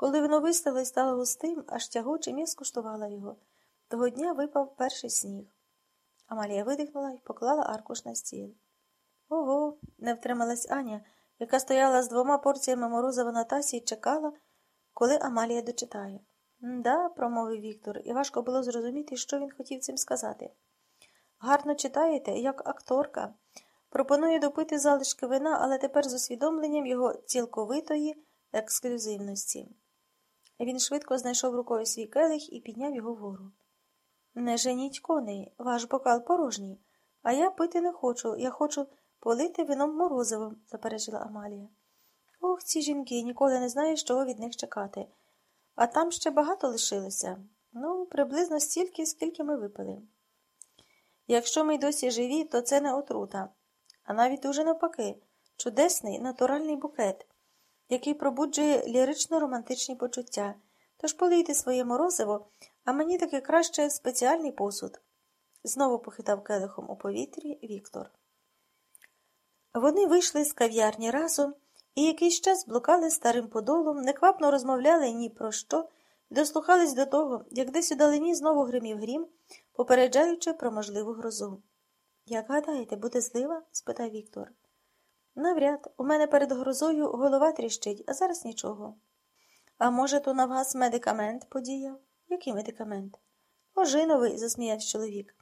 Коли воно вистало і стало густим, аж тягучим, я скуштувала його. Того дня випав перший сніг. Амалія видихнула і поклала аркуш на стіл. Ого, не втрималась Аня, яка стояла з двома порціями морозива на тасі і чекала, коли Амалія дочитає. Да, промовив Віктор, і важко було зрозуміти, що він хотів цим сказати. Гарно читаєте, як акторка. Пропоную допити залишки вина, але тепер з усвідомленням його цілковитої ексклюзивності. Він швидко знайшов рукою свій келих і підняв його вгору. Не женіть коней, ваш бокал порожній, а я пити не хочу, я хочу полити вином морозивом, заперечила Амалія. Ох, ці жінки ніколи не знаєш, чого від них чекати. А там ще багато лишилося. Ну, приблизно стільки, скільки ми випили. Якщо ми й досі живі, то це не отрута, а навіть дуже навпаки, чудесний натуральний букет, який пробуджує лірично романтичні почуття. Тож полийте своє морозиво, а мені таки краще спеціальний посуд. Знову похитав келихом у повітрі Віктор. Вони вийшли з кав'ярні разом і якийсь час блукали старим подолом, неквапно розмовляли ні про що, дослухались до того, як десь у далині знову гримів грім, попереджаючи про можливу грозу. Як гадаєте, буде злива? спитав Віктор. Навряд, у мене перед грозою голова тріщить, а зараз нічого. А може, то на вас медикамент подіяв? Який медикамент? Ожиновий, засміявся чоловік.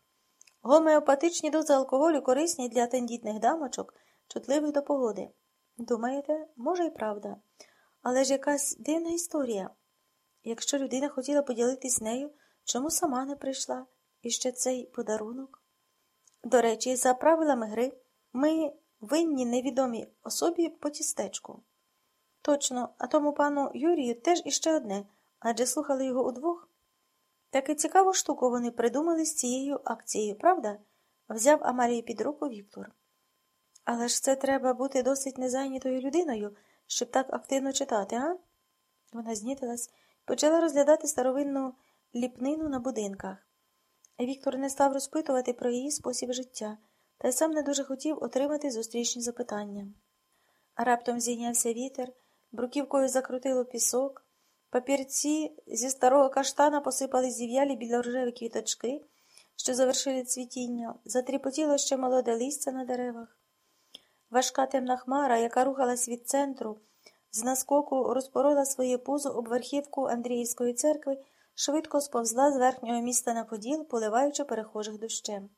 Гомеопатичні дози алкоголю корисні для тендітних дамочок, чутливих до погоди. Думаєте, може, і правда. Але ж якась дивна історія. Якщо людина хотіла поділитись нею, чому сама не прийшла? І ще цей подарунок? До речі, за правилами гри, ми винні невідомій особі по тістечку. Точно, а тому пану Юрію теж іще одне, адже слухали його удвох. Таки цікаву штуку вони придумали з цією акцією, правда? взяв Амалію під руку Віктор. Але ж це треба бути досить незайнятою людиною, щоб так активно читати, а? Вона знітилась почала розглядати старовинну ліпнину на будинках. Віктор не став розпитувати про її спосіб життя, та й сам не дуже хотів отримати зустрічні запитання. Раптом зійнявся вітер, бруківкою закрутило пісок, папірці зі старого каштана посипали зів'ялі біля рожеві квіточки, що завершили цвітіння, затріпотіло ще молоде листя на деревах. Важка темна хмара, яка рухалась від центру, з наскоку розпорола своє пузо об верхівку Андріївської церкви, швидко сповзла з верхнього міста на поділ, поливаючи перехожих дощем.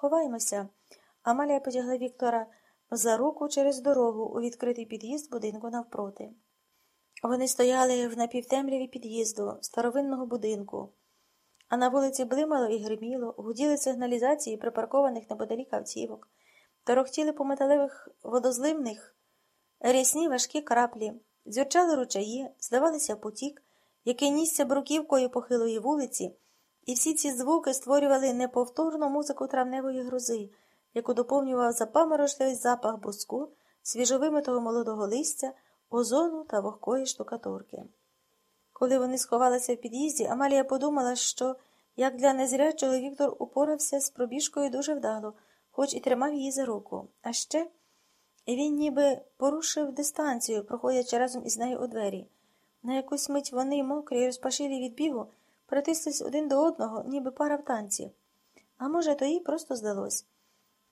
Ховаймося. Амалія потягла Віктора за руку через дорогу у відкритий під'їзд будинку навпроти. Вони стояли в напівтемряві під'їзду, старовинного будинку, а на вулиці блимало і гриміло, гуділи сигналізації припаркованих неподалік автівок. Торохтіли по металевих водозливних рясні важкі краплі, дзюрчали ручаї, здавалися потік, який нісся бруківкою похилої вулиці, і всі ці звуки створювали неповторну музику травневої грози, яку доповнював запаморочливий запах буску, свіжовимитого молодого листя, озону та вогкої штукатурки. Коли вони сховалися в під'їзді, Амалія подумала, що, як для незрячого, Віктор упорався з пробіжкою дуже вдало хоч і тримав її за руку. А ще він ніби порушив дистанцію, проходячи разом із нею у двері. На якусь мить вони, мокрі й розпашилі від бігу, притислись один до одного, ніби пара в танці. А може, то їй просто здалось,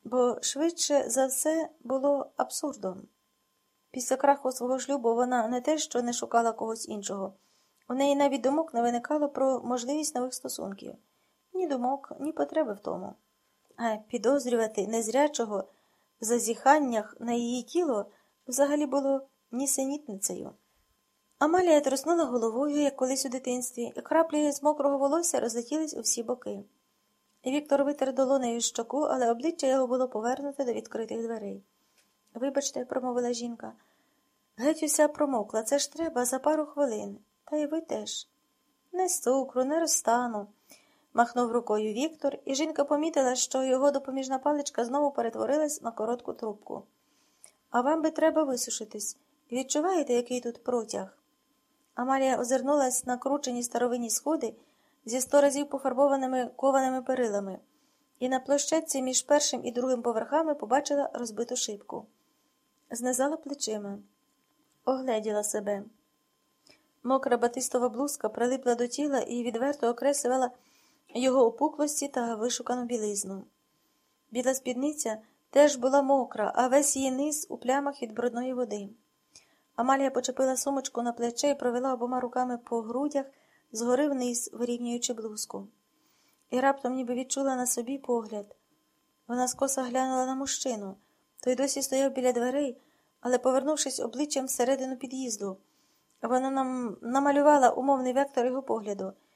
бо швидше за все було абсурдом. Після краху свого шлюбу вона не те, що не шукала когось іншого. У неї навіть думок не виникало про можливість нових стосунків. Ні думок, ні потреби в тому а підозрювати незрячого в зазіханнях на її тіло взагалі було нісенітницею. Амалія труснула головою, як колись у дитинстві, і краплі з мокрого волосся розлетілись у всі боки. Віктор витер долонею щоку, але обличчя його було повернуте до відкритих дверей. Вибачте, промовила жінка. Геть уся промокла, це ж треба за пару хвилин. Та й ви теж. Не цукру, не розстану махнув рукою Віктор, і жінка помітила, що його допоміжна паличка знову перетворилась на коротку трубку. А вам би треба висушитись. Відчуваєте, який тут протяг? Амалія озирнулась на кручені старовинні сходи зі сто разів пофарбованими кованими перилами, і на площадці між першим і другим поверхами побачила розбиту шибку. Знизала плечима, огледіла себе. Мокра батистова блузка прилипла до тіла і відверто окреслювала його опуклості та вишукану білизну. Біла спідниця теж була мокра, а весь її низ у плямах від брудної води. Амалія почепила сумочку на плече і провела обома руками по грудях, згори вниз, вирівнюючи блузку. І раптом ніби відчула на собі погляд. Вона скоса глянула на мужчину. Той досі стояв біля дверей, але, повернувшись обличчям всередину під'їзду, вона нам намалювала умовний вектор його погляду.